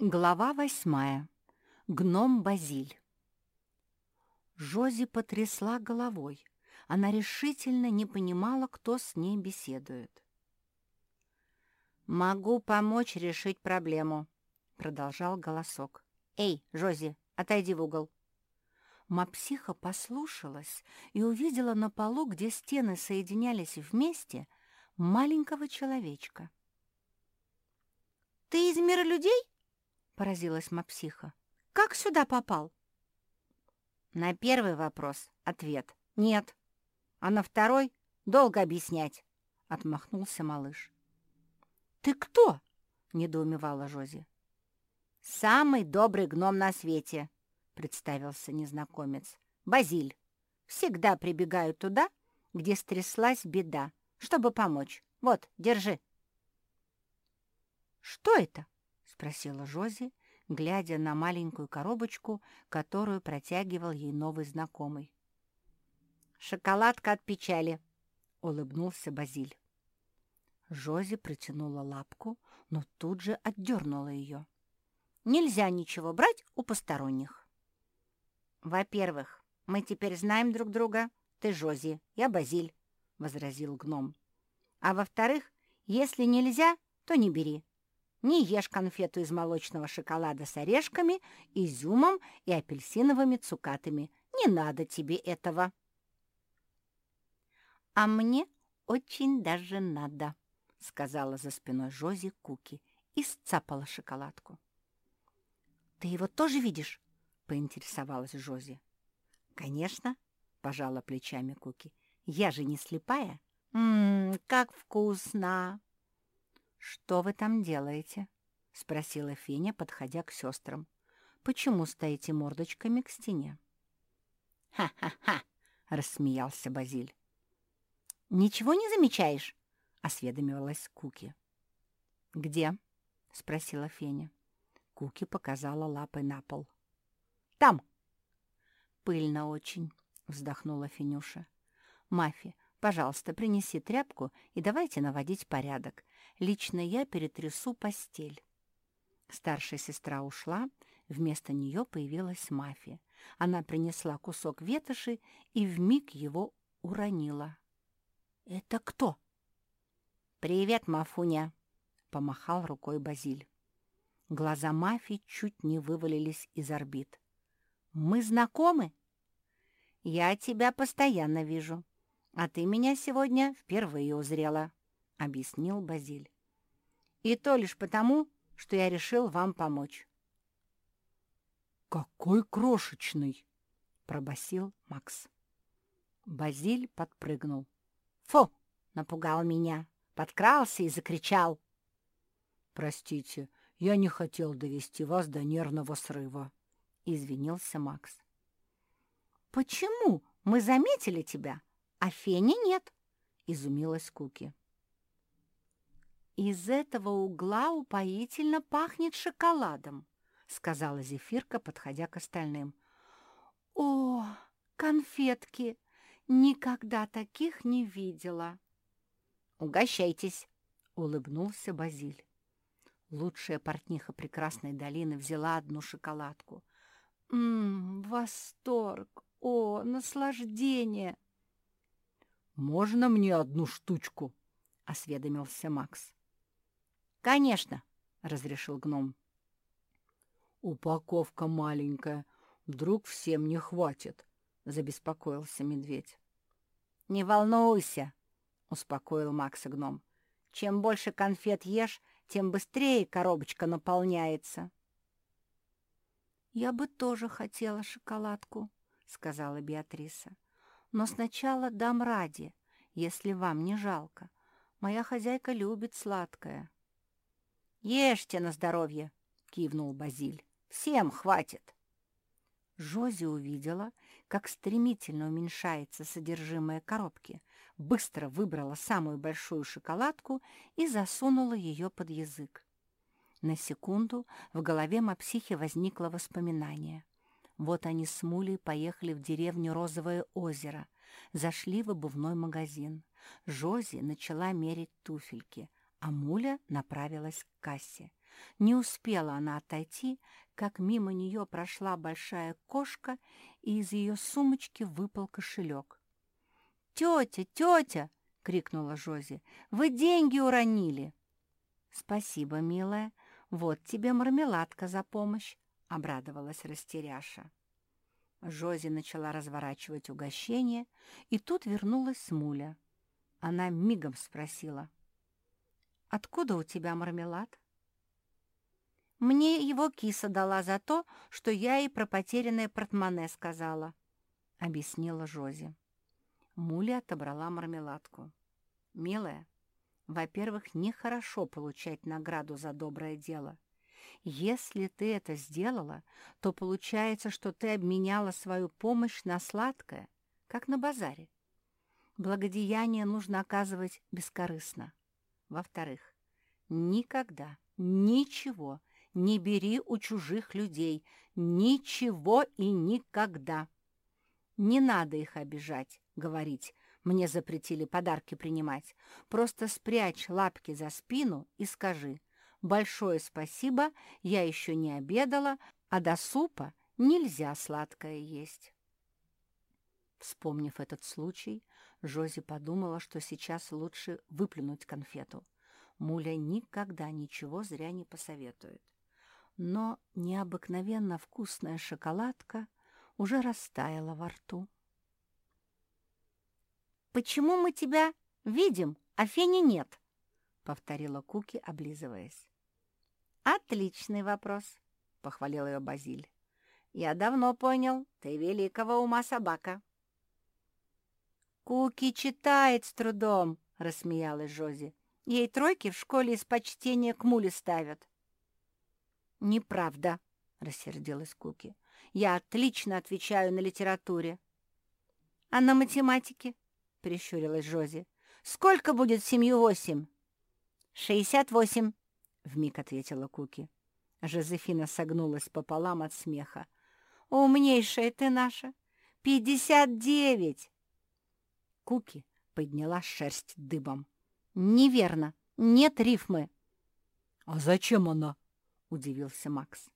Глава восьмая. Гном Базиль. Жози потрясла головой. Она решительно не понимала, кто с ней беседует. «Могу помочь решить проблему», — продолжал голосок. «Эй, Жози, отойди в угол». Мапсиха послушалась и увидела на полу, где стены соединялись вместе, маленького человечка. «Ты из мира людей?» — поразилась Мапсиха. «Как сюда попал?» На первый вопрос ответ «нет», а на второй «долго объяснять», — отмахнулся малыш. «Ты кто?» — недоумевала Жози. «Самый добрый гном на свете», — представился незнакомец. «Базиль. Всегда прибегаю туда, где стряслась беда, чтобы помочь. Вот, держи». «Что это?» Спросила Жози, глядя на маленькую коробочку, которую протягивал ей новый знакомый. «Шоколадка от печали», — улыбнулся Базиль. Жози протянула лапку, но тут же отдернула ее. «Нельзя ничего брать у посторонних». «Во-первых, мы теперь знаем друг друга. Ты Жози, я Базиль», — возразил гном. «А во-вторых, если нельзя, то не бери. Не ешь конфету из молочного шоколада с орешками, изюмом и апельсиновыми цукатами. Не надо тебе этого. А мне очень даже надо, сказала за спиной Жози Куки и сцапала шоколадку. Ты его тоже видишь? поинтересовалась Жози. Конечно, пожала плечами Куки. Я же не слепая. Ммм, как вкусно! «Что вы там делаете?» — спросила Феня, подходя к сестрам. «Почему стоите мордочками к стене?» «Ха-ха-ха!» — рассмеялся Базиль. «Ничего не замечаешь?» — осведомилась Куки. «Где?» — спросила Феня. Куки показала лапой на пол. «Там!» «Пыльно очень», — вздохнула Фенюша. «Мафи, пожалуйста, принеси тряпку и давайте наводить порядок. Лично я перетрясу постель. Старшая сестра ушла, вместо нее появилась Мафия. Она принесла кусок ветоши и вмиг его уронила. «Это кто?» «Привет, Мафуня!» — помахал рукой Базиль. Глаза Мафии чуть не вывалились из орбит. «Мы знакомы?» «Я тебя постоянно вижу, а ты меня сегодня впервые узрела», — объяснил Базиль. «И то лишь потому, что я решил вам помочь». «Какой крошечный!» — пробасил Макс. Базиль подпрыгнул. «Фу!» — напугал меня, подкрался и закричал. «Простите, я не хотел довести вас до нервного срыва», — извинился Макс. «Почему мы заметили тебя, а Фени нет?» — изумилась Куки. «Из этого угла упоительно пахнет шоколадом», — сказала Зефирка, подходя к остальным. «О, конфетки! Никогда таких не видела!» «Угощайтесь!» — улыбнулся Базиль. Лучшая портниха прекрасной долины взяла одну шоколадку. «Ммм, восторг! О, наслаждение!» «Можно мне одну штучку?» — осведомился Макс. «Конечно», — разрешил гном. «Упаковка маленькая. Вдруг всем не хватит», — забеспокоился медведь. «Не волнуйся», — успокоил Макса гном. «Чем больше конфет ешь, тем быстрее коробочка наполняется». «Я бы тоже хотела шоколадку», — сказала Беатриса. «Но сначала дам ради, если вам не жалко. Моя хозяйка любит сладкое». «Ешьте на здоровье!» — кивнул Базиль. «Всем хватит!» Жози увидела, как стремительно уменьшается содержимое коробки, быстро выбрала самую большую шоколадку и засунула ее под язык. На секунду в голове Мапсихи возникло воспоминание. Вот они с Мулей поехали в деревню Розовое озеро, зашли в обувной магазин. Жози начала мерить туфельки — а Муля направилась к кассе. Не успела она отойти, как мимо нее прошла большая кошка, и из ее сумочки выпал кошелек. «Тетя, тетя!» — крикнула Жози. «Вы деньги уронили!» «Спасибо, милая. Вот тебе мармеладка за помощь!» — обрадовалась растеряша. Жози начала разворачивать угощение, и тут вернулась Смуля. Она мигом спросила. «Откуда у тебя мармелад?» «Мне его киса дала за то, что я ей про потерянное портмоне сказала», — объяснила Жози. Муля отобрала мармеладку. «Милая, во-первых, нехорошо получать награду за доброе дело. Если ты это сделала, то получается, что ты обменяла свою помощь на сладкое, как на базаре. Благодеяние нужно оказывать бескорыстно. Во-вторых, никогда ничего не бери у чужих людей, ничего и никогда. Не надо их обижать, говорить, мне запретили подарки принимать. Просто спрячь лапки за спину и скажи «Большое спасибо, я еще не обедала, а до супа нельзя сладкое есть». Вспомнив этот случай, Жози подумала, что сейчас лучше выплюнуть конфету. Муля никогда ничего зря не посоветует. Но необыкновенно вкусная шоколадка уже растаяла во рту. «Почему мы тебя видим, а Фени нет?» — повторила Куки, облизываясь. «Отличный вопрос», — похвалил ее Базиль. «Я давно понял, ты великого ума собака». «Куки читает с трудом», — рассмеялась Жози. «Ей тройки в школе из почтения к муле ставят». «Неправда», — рассердилась Куки. «Я отлично отвечаю на литературе». «А на математике?» прищурилась Жози. «Сколько будет семью восемь?» «Шестьдесят восемь», — вмиг ответила Куки. Жозефина согнулась пополам от смеха. «Умнейшая ты наша! Пятьдесят девять!» Куки подняла шерсть дыбом. «Неверно! Нет рифмы!» «А зачем она?» — удивился Макс.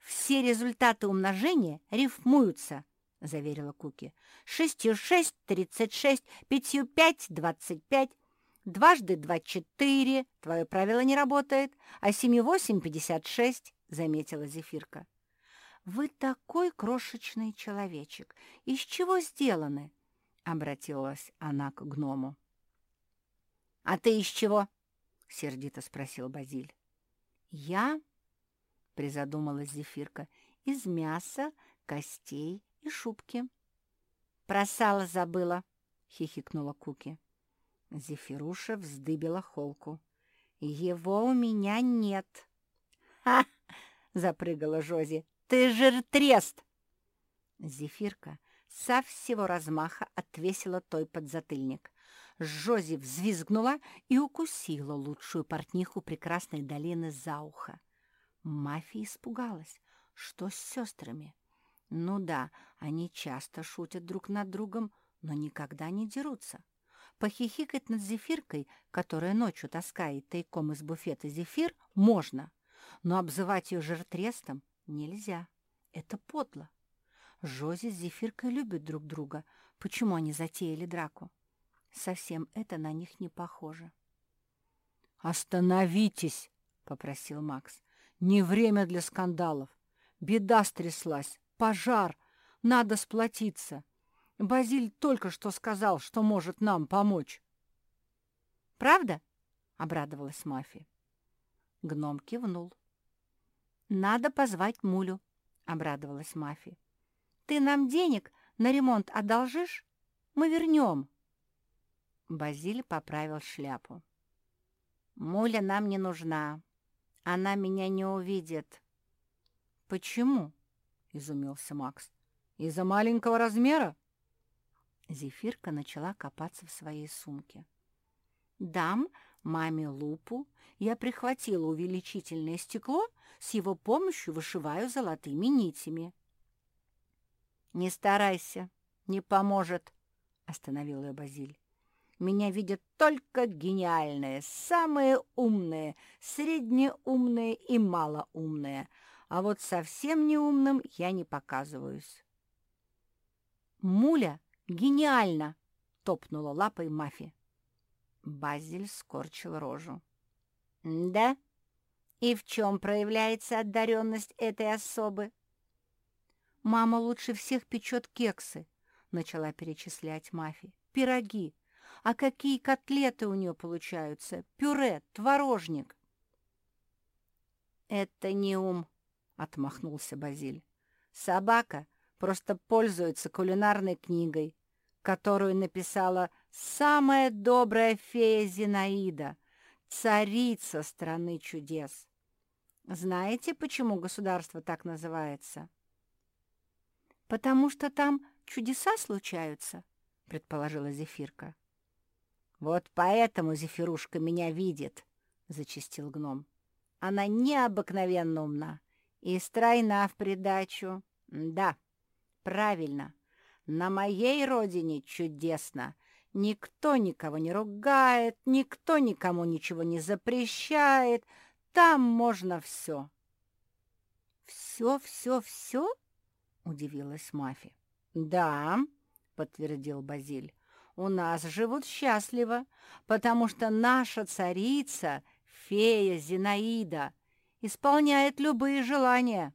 «Все результаты умножения рифмуются», — заверила Куки. «Шестью шесть — тридцать шесть, пятью пять — двадцать пять, дважды два — четыре, твое правило не работает, а семью восемь — пятьдесят шесть», — заметила Зефирка. «Вы такой крошечный человечек. Из чего сделаны?» — обратилась она к гному. «А ты из чего?» — сердито спросил Базиль. «Я?» — призадумалась Зефирка. «Из мяса, костей и шубки. «Про сало забыла», — хихикнула Куки. Зефируша вздыбила холку. «Его у меня нет». «Ха!» — запрыгала Жози. «Ты жиртрест!» Зефирка со всего размаха отвесила той подзатыльник. Жози взвизгнула и укусила лучшую портниху прекрасной долины за ухо. Мафия испугалась. Что с сестрами? Ну да, они часто шутят друг над другом, но никогда не дерутся. Похихикать над зефиркой, которая ночью таскает тайком из буфета зефир, можно, но обзывать ее жиртрестом нельзя. Это подло. Жози с зефиркой любят друг друга. Почему они затеяли драку? Совсем это на них не похоже. «Остановитесь!» — попросил Макс. «Не время для скандалов. Беда стряслась. Пожар! Надо сплотиться. Базиль только что сказал, что может нам помочь. «Правда?» — обрадовалась Мафи. Гном кивнул. «Надо позвать Мулю», — обрадовалась Мафи. «Ты нам денег на ремонт одолжишь? Мы вернем». Базиль поправил шляпу. «Муля нам не нужна. Она меня не увидит». «Почему?» изумился Макс. «Из-за маленького размера?» Зефирка начала копаться в своей сумке. «Дам маме лупу. Я прихватила увеличительное стекло, с его помощью вышиваю золотыми нитями». «Не старайся, не поможет», — остановил ее Базиль. Меня видят только гениальные, самые умные, среднеумные и малоумные, а вот совсем неумным я не показываюсь. «Муля гениально!» — топнула лапой Мафи. Базиль скорчил рожу. «Да? И в чем проявляется одаренность этой особы?» «Мама лучше всех печет кексы», — начала перечислять Мафи. «Пироги. А какие котлеты у нее получаются? Пюре, творожник». «Это не ум», — отмахнулся Базиль. «Собака просто пользуется кулинарной книгой, которую написала самая добрая фея Зинаида, царица страны чудес. Знаете, почему государство так называется?» «Потому что там чудеса случаются», — предположила Зефирка. «Вот поэтому Зефирушка меня видит», — зачистил гном. «Она необыкновенно умна и стройна в придачу. Да, правильно, на моей родине чудесно. Никто никого не ругает, никто никому ничего не запрещает. Там можно все». «Все, все, все?» удивилась Мафи. «Да», — подтвердил Базиль, — «у нас живут счастливо, потому что наша царица, фея Зинаида, исполняет любые желания».